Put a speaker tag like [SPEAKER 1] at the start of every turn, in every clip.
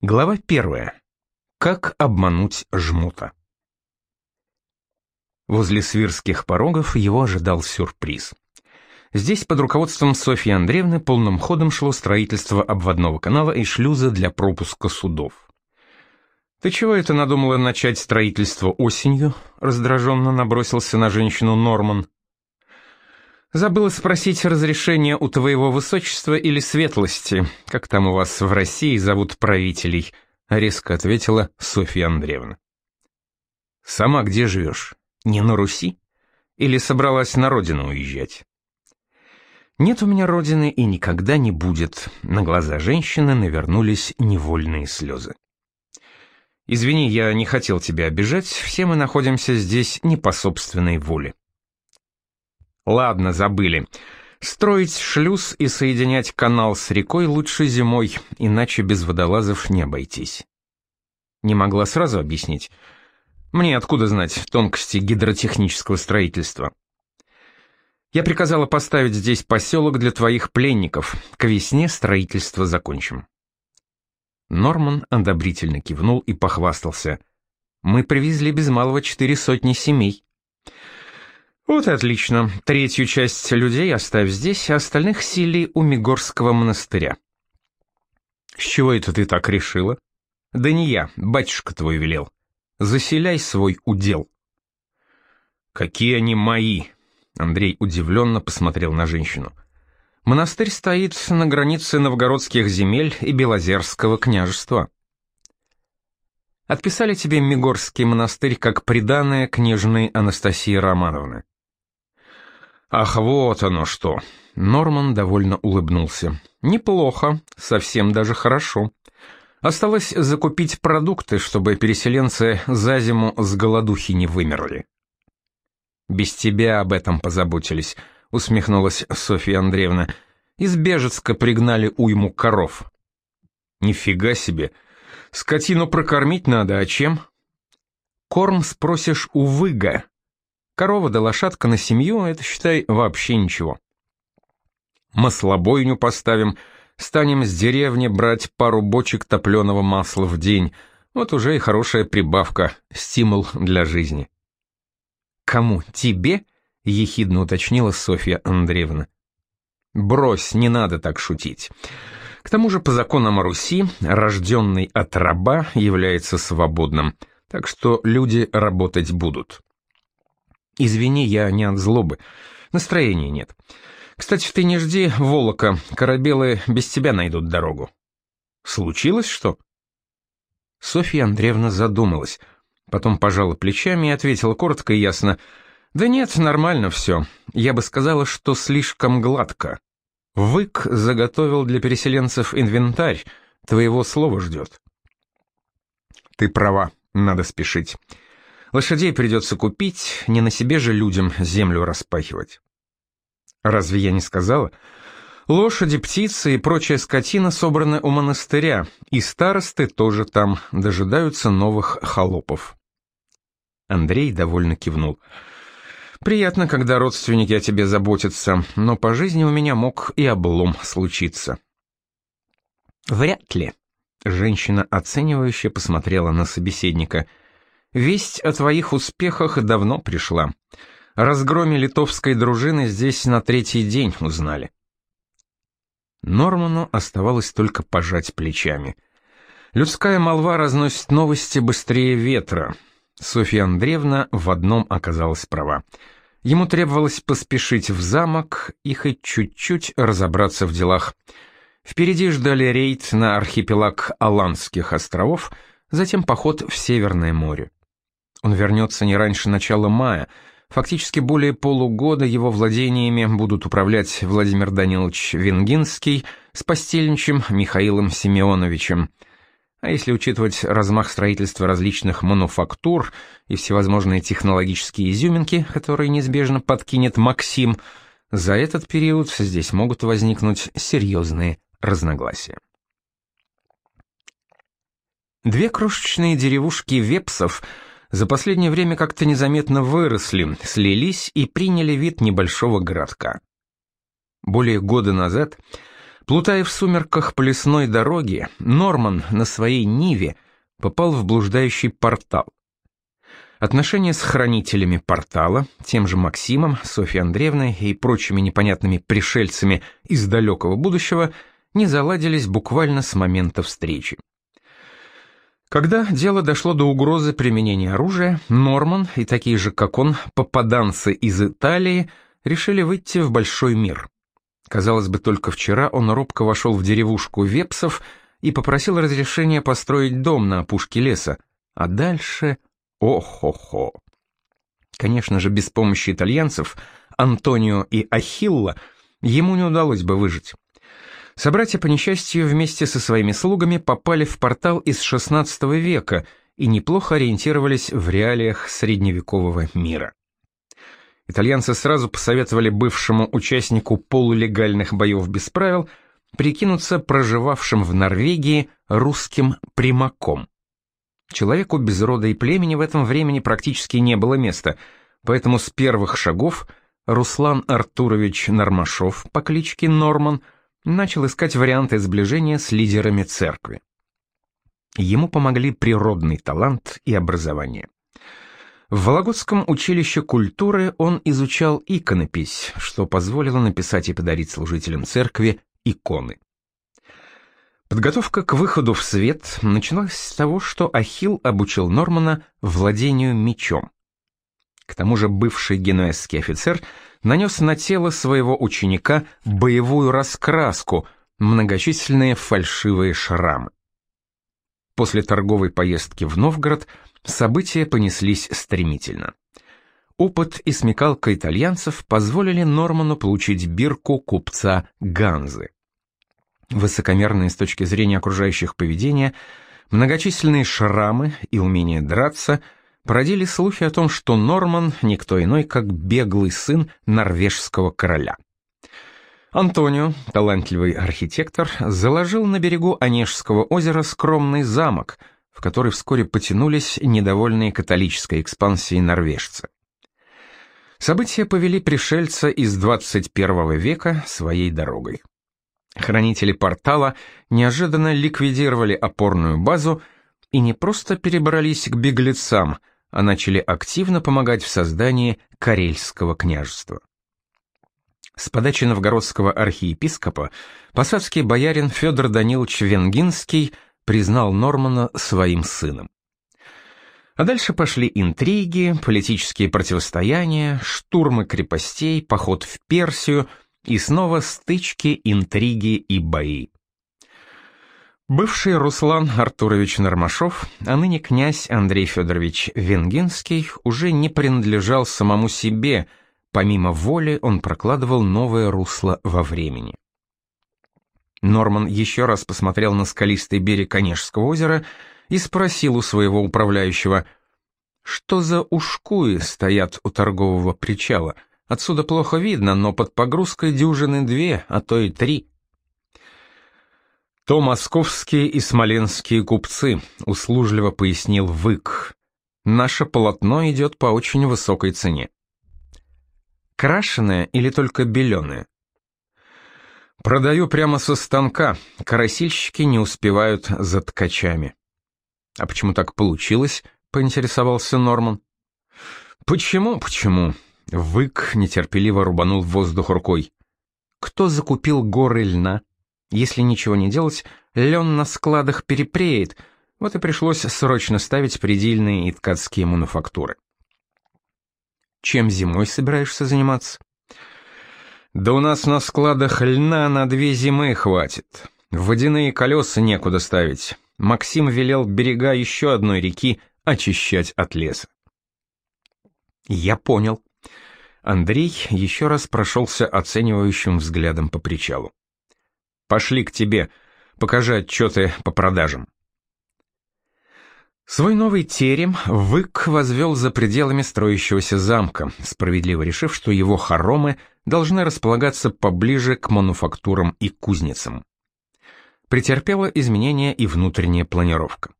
[SPEAKER 1] Глава первая. Как обмануть жмута. Возле свирских порогов его ожидал сюрприз. Здесь под руководством Софьи Андреевны полным ходом шло строительство обводного канала и шлюза для пропуска судов. «Ты чего это надумала начать строительство осенью?» — раздраженно набросился на женщину Норман. «Забыла спросить разрешения у твоего высочества или светлости, как там у вас в России зовут правителей», — резко ответила Софья Андреевна. «Сама где живешь? Не на Руси? Или собралась на родину уезжать?» «Нет у меня родины и никогда не будет», — на глаза женщины навернулись невольные слезы. «Извини, я не хотел тебя обижать, все мы находимся здесь не по собственной воле». Ладно, забыли. Строить шлюз и соединять канал с рекой лучше зимой, иначе без водолазов не обойтись. Не могла сразу объяснить. Мне откуда знать тонкости гидротехнического строительства? Я приказала поставить здесь поселок для твоих пленников. К весне строительство закончим. Норман одобрительно кивнул и похвастался. Мы привезли без малого четыре сотни семей. «Вот и отлично. Третью часть людей оставь здесь, а остальных сили у Мигорского монастыря». «С чего это ты так решила?» «Да не я, батюшка твой велел. Заселяй свой удел». «Какие они мои?» Андрей удивленно посмотрел на женщину. «Монастырь стоит на границе новгородских земель и Белозерского княжества». Отписали тебе Мигорский монастырь как приданное княжны Анастасии Романовны. Ах, вот оно что. Норман довольно улыбнулся. Неплохо, совсем даже хорошо. Осталось закупить продукты, чтобы переселенцы за зиму с голодухи не вымерли. Без тебя об этом позаботились, усмехнулась Софья Андреевна. Из Бежецка пригнали уйму коров. Нифига себе. Скотину прокормить надо, а чем? Корм спросишь у выга, Корова да лошадка на семью — это, считай, вообще ничего. Маслобойню поставим, станем с деревни брать пару бочек топленого масла в день. Вот уже и хорошая прибавка, стимул для жизни. «Кому? Тебе?» — ехидно уточнила Софья Андреевна. «Брось, не надо так шутить». К тому же по законам Руси рожденный от раба является свободным, так что люди работать будут. Извини, я не от злобы. Настроения нет. Кстати, ты не жди Волока, корабелы без тебя найдут дорогу. Случилось что? Софья Андреевна задумалась, потом пожала плечами и ответила коротко и ясно. Да нет, нормально все. Я бы сказала, что слишком гладко. Вык заготовил для переселенцев инвентарь, твоего слова ждет. Ты права, надо спешить. Лошадей придется купить, не на себе же людям землю распахивать. Разве я не сказала? Лошади, птицы и прочая скотина собраны у монастыря, и старосты тоже там дожидаются новых холопов. Андрей довольно кивнул. «Приятно, когда родственники о тебе заботятся, но по жизни у меня мог и облом случиться». «Вряд ли», — женщина оценивающе посмотрела на собеседника — Весть о твоих успехах давно пришла. Разгроме литовской дружины здесь на третий день узнали. Норману оставалось только пожать плечами. Людская молва разносит новости быстрее ветра. Софья Андреевна в одном оказалась права. Ему требовалось поспешить в замок и хоть чуть-чуть разобраться в делах. Впереди ждали рейд на архипелаг Аландских островов, затем поход в Северное море. Он вернется не раньше начала мая. Фактически более полугода его владениями будут управлять Владимир Данилович Венгинский с постельничем Михаилом Семеновичем. А если учитывать размах строительства различных мануфактур и всевозможные технологические изюминки, которые неизбежно подкинет Максим, за этот период здесь могут возникнуть серьезные разногласия. Две крошечные деревушки вепсов – за последнее время как-то незаметно выросли, слились и приняли вид небольшого городка. Более года назад Плутая в сумерках по лесной дороге, Норман на своей Ниве попал в блуждающий портал. Отношения с хранителями портала, тем же Максимом, Софьей Андреевной и прочими непонятными пришельцами из далекого будущего не заладились буквально с момента встречи. Когда дело дошло до угрозы применения оружия, Норман и такие же, как он, попаданцы из Италии, решили выйти в большой мир. Казалось бы, только вчера он робко вошел в деревушку Вепсов и попросил разрешения построить дом на опушке леса, а дальше О-хо-хо! Конечно же, без помощи итальянцев, Антонио и Ахилла, ему не удалось бы выжить. Собратья, по несчастью, вместе со своими слугами попали в портал из XVI века и неплохо ориентировались в реалиях средневекового мира. Итальянцы сразу посоветовали бывшему участнику полулегальных боев без правил прикинуться проживавшим в Норвегии русским примаком. Человеку без рода и племени в этом времени практически не было места, поэтому с первых шагов Руслан Артурович Нормашов по кличке Норман начал искать варианты сближения с лидерами церкви. Ему помогли природный талант и образование. В Вологодском училище культуры он изучал иконопись, что позволило написать и подарить служителям церкви иконы. Подготовка к выходу в свет началась с того, что Ахилл обучил Нормана владению мечом. К тому же бывший генуэзский офицер нанес на тело своего ученика боевую раскраску, многочисленные фальшивые шрамы. После торговой поездки в Новгород события понеслись стремительно. Опыт и смекалка итальянцев позволили Норману получить бирку купца Ганзы высокомерные с точки зрения окружающих поведения, многочисленные шрамы и умение драться породили слухи о том, что Норман никто иной, как беглый сын норвежского короля. Антонио, талантливый архитектор, заложил на берегу Онежского озера скромный замок, в который вскоре потянулись недовольные католической экспансией норвежцы. События повели пришельца из 21 века своей дорогой. Хранители портала неожиданно ликвидировали опорную базу и не просто перебрались к беглецам, а начали активно помогать в создании Карельского княжества. С подачи новгородского архиепископа посадский боярин Федор Данилович Венгинский признал Нормана своим сыном. А дальше пошли интриги, политические противостояния, штурмы крепостей, поход в Персию – и снова стычки, интриги и бои. Бывший Руслан Артурович Нормашов, а ныне князь Андрей Федорович Венгинский, уже не принадлежал самому себе, помимо воли он прокладывал новое русло во времени. Норман еще раз посмотрел на скалистый берег Онежского озера и спросил у своего управляющего, что за ушкуи стоят у торгового причала — Отсюда плохо видно, но под погрузкой дюжины две, а то и три. То московские и смоленские купцы, услужливо пояснил Вык. Наше полотно идет по очень высокой цене. Крашеное или только беленое? Продаю прямо со станка, карасильщики не успевают за ткачами. А почему так получилось? поинтересовался Норман. Почему, почему? Вык нетерпеливо рубанул в воздух рукой. Кто закупил горы льна? Если ничего не делать, лен на складах перепреет, вот и пришлось срочно ставить предельные и ткацкие мануфактуры. Чем зимой собираешься заниматься? Да у нас на складах льна на две зимы хватит. Водяные колеса некуда ставить. Максим велел берега еще одной реки очищать от леса. Я понял. Андрей еще раз прошелся оценивающим взглядом по причалу. «Пошли к тебе, покажи отчеты по продажам». Свой новый терем Вык возвел за пределами строящегося замка, справедливо решив, что его хоромы должны располагаться поближе к мануфактурам и кузницам. Претерпела изменения и внутренняя планировка.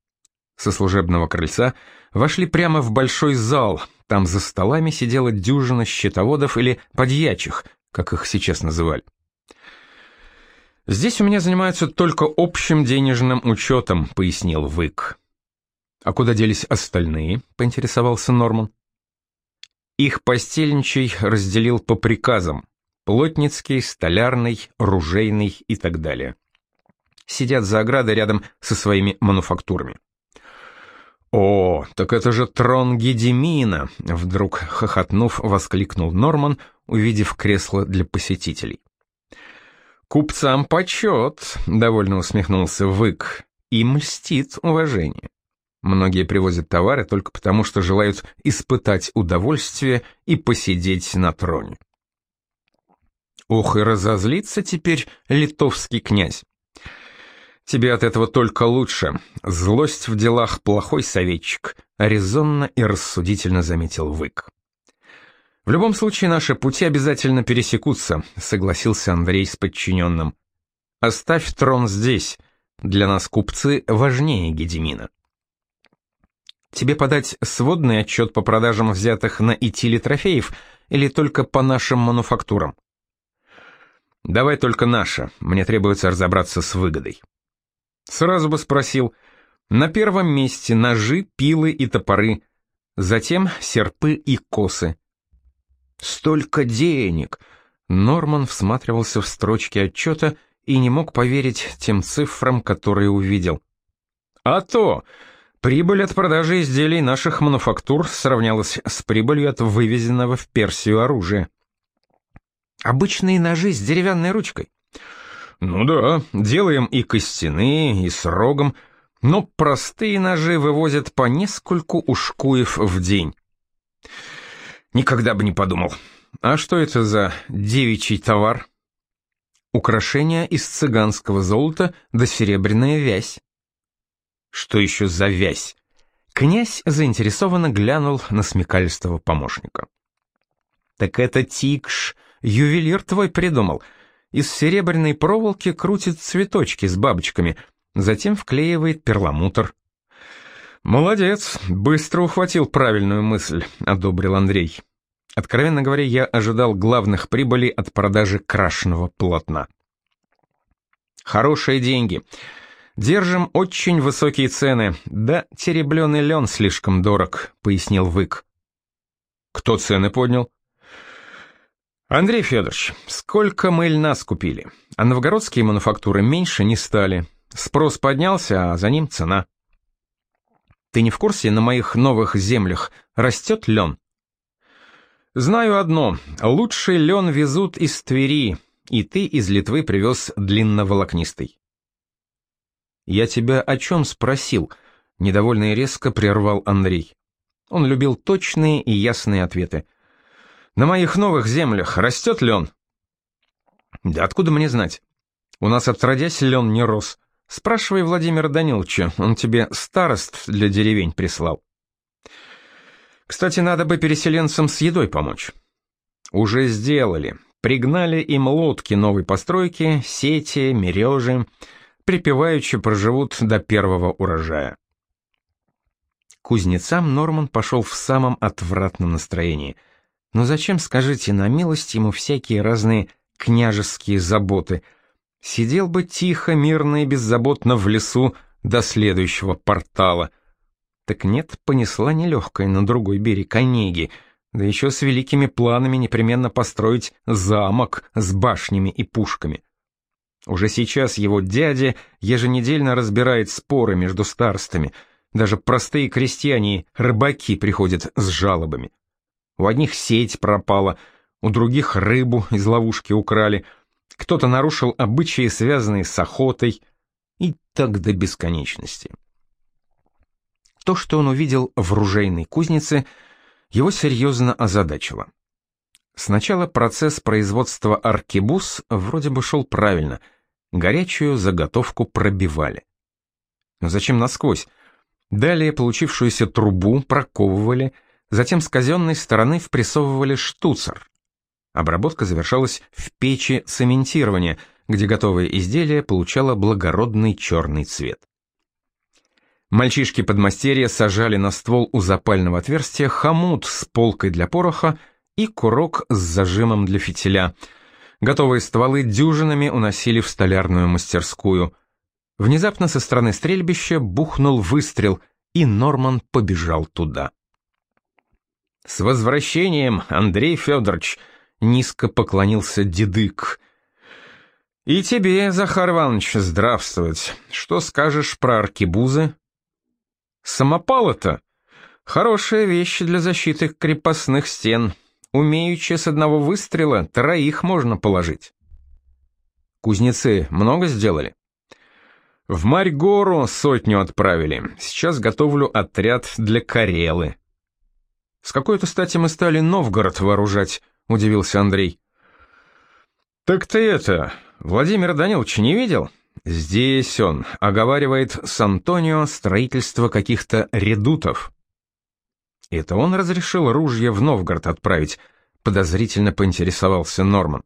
[SPEAKER 1] Со служебного крыльца вошли прямо в большой зал, там за столами сидела дюжина счетоводов или подьячих, как их сейчас называли. «Здесь у меня занимаются только общим денежным учетом», — пояснил Вык. «А куда делись остальные?» — поинтересовался Норман. Их постельничий разделил по приказам. Плотницкий, столярный, ружейный и так далее. Сидят за оградой рядом со своими мануфактурами. «О, так это же трон Гедемина!» — вдруг хохотнув, воскликнул Норман, увидев кресло для посетителей. «Купцам почет!» — довольно усмехнулся Вык. «Им льстит уважение. Многие привозят товары только потому, что желают испытать удовольствие и посидеть на троне». Ох, и разозлится теперь литовский князь. Тебе от этого только лучше. Злость в делах плохой советчик, резонно и рассудительно заметил Вык. В любом случае наши пути обязательно пересекутся, согласился Андрей с подчиненным. Оставь трон здесь. Для нас купцы важнее Гедемина. Тебе подать сводный отчет по продажам взятых на Итиле трофеев или только по нашим мануфактурам? Давай только наше, мне требуется разобраться с выгодой. Сразу бы спросил. На первом месте ножи, пилы и топоры, затем серпы и косы. Столько денег! Норман всматривался в строчки отчета и не мог поверить тем цифрам, которые увидел. А то! Прибыль от продажи изделий наших мануфактур сравнялась с прибылью от вывезенного в Персию оружия. Обычные ножи с деревянной ручкой. Ну да, делаем и костяные, и с рогом, но простые ножи вывозят по нескольку ушкуев в день. Никогда бы не подумал. А что это за девичий товар? Украшения из цыганского золота да серебряная вязь. Что еще за вязь? Князь заинтересованно глянул на смекалистого помощника. Так это тикш, ювелир твой придумал — из серебряной проволоки крутит цветочки с бабочками, затем вклеивает перламутр. «Молодец, быстро ухватил правильную мысль», — одобрил Андрей. Откровенно говоря, я ожидал главных прибылей от продажи крашеного полотна. «Хорошие деньги. Держим очень высокие цены. Да, теребленый лен слишком дорог», — пояснил Вык. «Кто цены поднял?» Андрей Федорович, сколько мы льна скупили, а новгородские мануфактуры меньше не стали. Спрос поднялся, а за ним цена. Ты не в курсе, на моих новых землях растет лен? Знаю одно, лучший лен везут из Твери, и ты из Литвы привез длинноволокнистый. Я тебя о чем спросил? Недовольно и резко прервал Андрей. Он любил точные и ясные ответы. На моих новых землях растет лен?» «Да откуда мне знать? У нас отродясь лен не рос. Спрашивай Владимира Даниловича, он тебе старост для деревень прислал». «Кстати, надо бы переселенцам с едой помочь». «Уже сделали. Пригнали им лодки новой постройки, сети, мережи. Припеваючи проживут до первого урожая». Кузнецам Норман пошел в самом отвратном настроении – но зачем, скажите, на милость ему всякие разные княжеские заботы? Сидел бы тихо, мирно и беззаботно в лесу до следующего портала. Так нет, понесла нелегкая на другой берег Онеги, да еще с великими планами непременно построить замок с башнями и пушками. Уже сейчас его дядя еженедельно разбирает споры между старостами, даже простые крестьяне и рыбаки приходят с жалобами. У одних сеть пропала, у других рыбу из ловушки украли, кто-то нарушил обычаи, связанные с охотой, и так до бесконечности. То, что он увидел в ружейной кузнице, его серьезно озадачило. Сначала процесс производства аркебуз вроде бы шел правильно, горячую заготовку пробивали. Но зачем насквозь? Далее получившуюся трубу проковывали, Затем с казенной стороны впрессовывали штуцер. Обработка завершалась в печи цементирования, где готовое изделие получало благородный черный цвет. Мальчишки-подмастерья сажали на ствол у запального отверстия хомут с полкой для пороха и курок с зажимом для фитиля. Готовые стволы дюжинами уносили в столярную мастерскую. Внезапно со стороны стрельбища бухнул выстрел, и Норман побежал туда. «С возвращением, Андрей Федорович!» — низко поклонился Дедык. «И тебе, Захар Иванович, здравствовать. Что скажешь про аркебузы?» «Самопалы-то? Хорошая вещь для защиты крепостных стен. Умеючи с одного выстрела троих можно положить». «Кузнецы много сделали?» «В Марьгору сотню отправили. Сейчас готовлю отряд для Карелы». «С какой-то стати мы стали Новгород вооружать?» — удивился Андрей. «Так ты это, Владимир Данилович не видел? Здесь он оговаривает с Антонио строительство каких-то редутов». «Это он разрешил ружье в Новгород отправить?» — подозрительно поинтересовался Норман.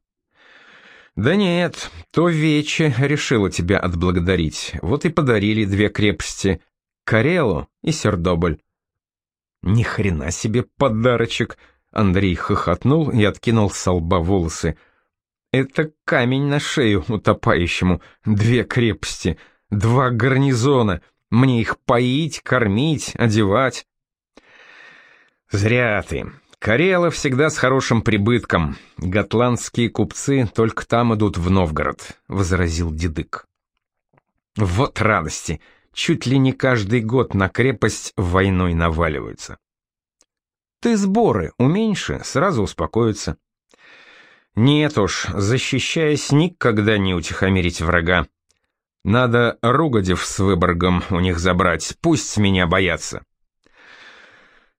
[SPEAKER 1] «Да нет, то Вече решила тебя отблагодарить, вот и подарили две крепости — Карелу и Сердобль». «Ни хрена себе подарочек!» Андрей хохотнул и откинул с лба волосы. «Это камень на шею утопающему, две крепости, два гарнизона, мне их поить, кормить, одевать». «Зря ты. Карела всегда с хорошим прибытком. Готландские купцы только там идут в Новгород», — возразил Дедык. «Вот радости! Чуть ли не каждый год на крепость войной наваливаются». Ты сборы уменьши, сразу успокоится. Нет уж, защищаясь, никогда не утихомирить врага. Надо Ругодев с Выборгом у них забрать, пусть меня боятся.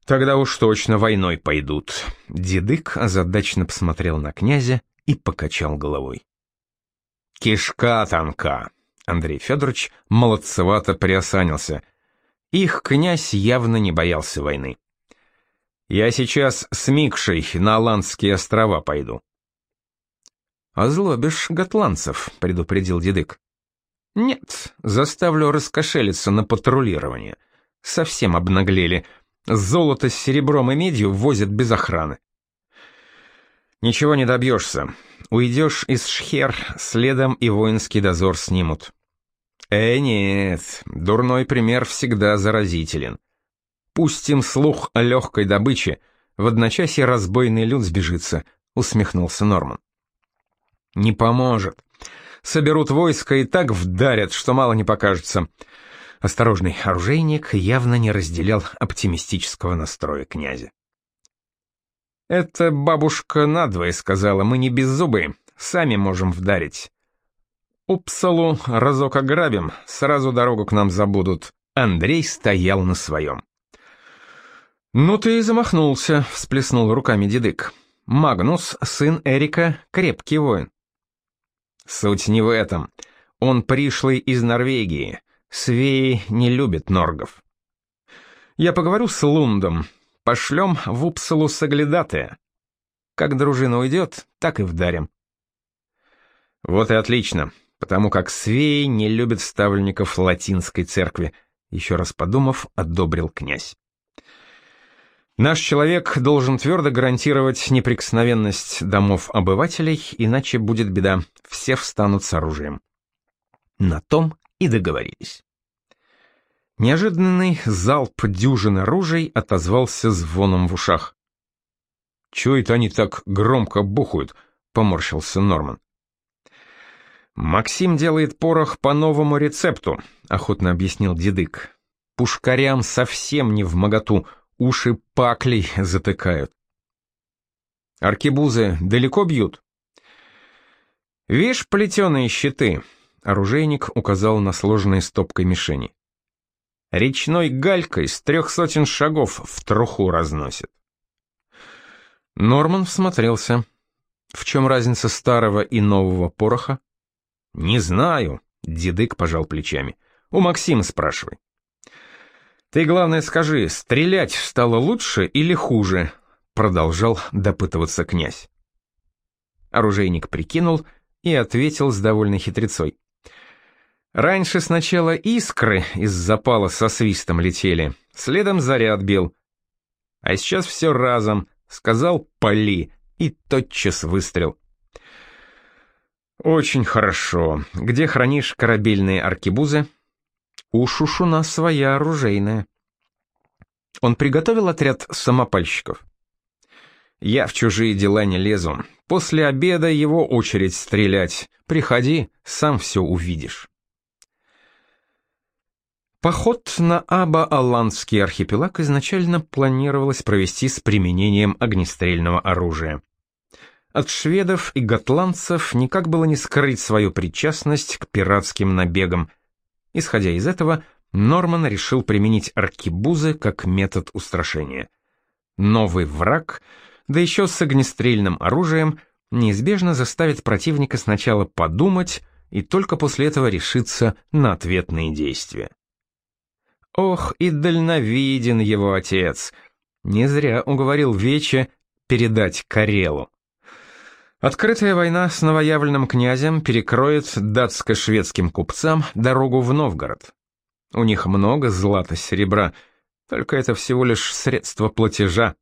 [SPEAKER 1] Тогда уж точно войной пойдут. Дедык озадаченно посмотрел на князя и покачал головой. Кишка танка. Андрей Федорович молодцевато приосанился. Их князь явно не боялся войны. Я сейчас с Микшей на Аландские острова пойду. «Озлобишь готландцев», — предупредил Дедык. «Нет, заставлю раскошелиться на патрулирование. Совсем обнаглели. Золото с серебром и медью возят без охраны». «Ничего не добьешься. Уйдешь из Шхер, следом и воинский дозор снимут». «Э, нет, дурной пример всегда заразителен. Пустим слух о легкой добыче, в одночасье разбойный люд сбежится», — усмехнулся Норман. «Не поможет. Соберут войско и так вдарят, что мало не покажется». Осторожный оружейник явно не разделял оптимистического настроя князя. «Это бабушка надвое сказала, мы не беззубые, сами можем вдарить. Упсалу разок ограбим, сразу дорогу к нам забудут». Андрей стоял на своем. «Ну ты и замахнулся», — всплеснул руками Дедык. «Магнус, сын Эрика, крепкий воин». «Суть не в этом. Он пришлый из Норвегии. Свеи не любят норгов». «Я поговорю с Лундом. Пошлем в Упсалу соглядатая. Как дружина уйдет, так и вдарим». «Вот и отлично, потому как свеи не любят ставленников латинской церкви», — еще раз подумав, одобрил князь. Наш человек должен твердо гарантировать неприкосновенность домов обывателей, иначе будет беда, все встанут с оружием. На том и договорились. Неожиданный залп дюжин оружий отозвался звоном в ушах. «Чего это они так громко бухают?» — поморщился Норман. «Максим делает порох по новому рецепту», — охотно объяснил Дедык. «Пушкарям совсем не в моготу уши паклей затыкают. Аркебузы далеко бьют? Вишь плетеные щиты, оружейник указал на сложные стопкой мишени. Речной галькой с трех сотен шагов в труху разносит. Норман всмотрелся. В чем разница старого и нового пороха? Не знаю, Дедык пожал плечами. У Максима спрашивай. «Ты, главное, скажи, стрелять стало лучше или хуже?» Продолжал допытываться князь. Оружейник прикинул и ответил с довольной хитрецой. «Раньше сначала искры из запала со свистом летели, следом заряд бил. А сейчас все разом, сказал «пали», и тотчас выстрел. Очень хорошо. Где хранишь корабельные аркебузы? У Шушуна своя оружейная. Он приготовил отряд самопальщиков. Я в чужие дела не лезу. После обеда его очередь стрелять. Приходи, сам все увидишь. Поход на Аба-Аландский архипелаг изначально планировалось провести с применением огнестрельного оружия. От шведов и готландцев никак было не скрыть свою причастность к пиратским набегам. Исходя из этого, Норман решил применить аркибузы как метод устрашения. Новый враг, да еще с огнестрельным оружием, неизбежно заставит противника сначала подумать и только после этого решиться на ответные действия. Ох, и дальновиден его отец. Не зря уговорил Вече передать Карелу. Открытая война с новоявленным князем перекроет датско-шведским купцам дорогу в Новгород. У них много злата, серебра, только это всего лишь средство платежа.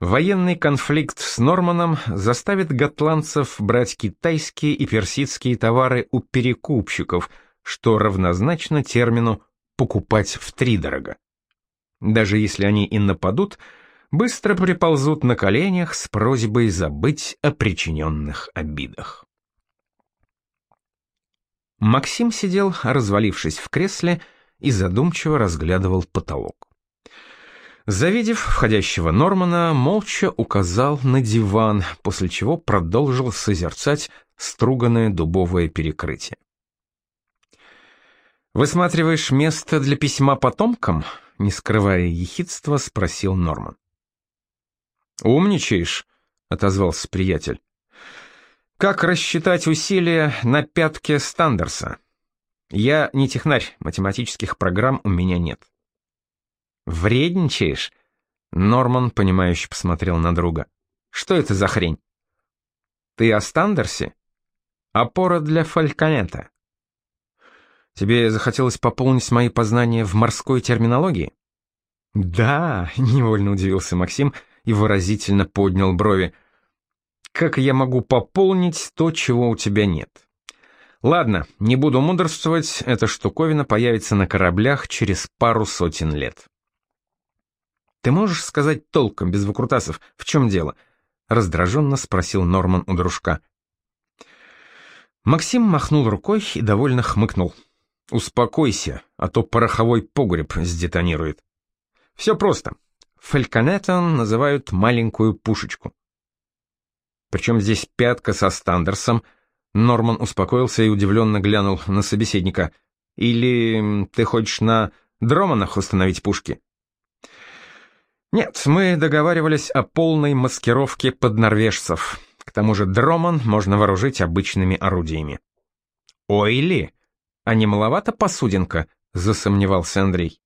[SPEAKER 1] Военный конфликт с Норманом заставит готландцев брать китайские и персидские товары у перекупщиков, что равнозначно термину покупать втридорога. Даже если они и нападут, быстро приползут на коленях с просьбой забыть о причиненных обидах. Максим сидел, развалившись в кресле, и задумчиво разглядывал потолок. Завидев входящего Нормана, молча указал на диван, после чего продолжил созерцать струганное дубовое перекрытие. «Высматриваешь место для письма потомкам?» — не скрывая ехидства, спросил Норман. «Умничаешь», — отозвался приятель. «Как рассчитать усилия на пятке Стандерса? Я не технарь, математических программ у меня нет». «Вредничаешь?» Норман, понимающе посмотрел на друга. «Что это за хрень?» «Ты о Стандерсе?» «Опора для фальконета». Тебе захотелось пополнить мои познания в морской терминологии? Да, невольно удивился Максим и выразительно поднял брови. Как я могу пополнить то, чего у тебя нет? Ладно, не буду мудрствовать, эта штуковина появится на кораблях через пару сотен лет. Ты можешь сказать толком, без выкрутасов, в чем дело? Раздраженно спросил Норман у дружка. Максим махнул рукой и довольно хмыкнул. Успокойся, а то пороховой погреб сдетонирует. Все просто. Фальконетом называют маленькую пушечку. Причем здесь пятка со Стандерсом. Норман успокоился и удивленно глянул на собеседника. Или ты хочешь на Дроманах установить пушки? Нет, мы договаривались о полной маскировке под норвежцев. К тому же Дроман можно вооружить обычными орудиями. Ойли, а не маловато посудинка? засомневался Андрей.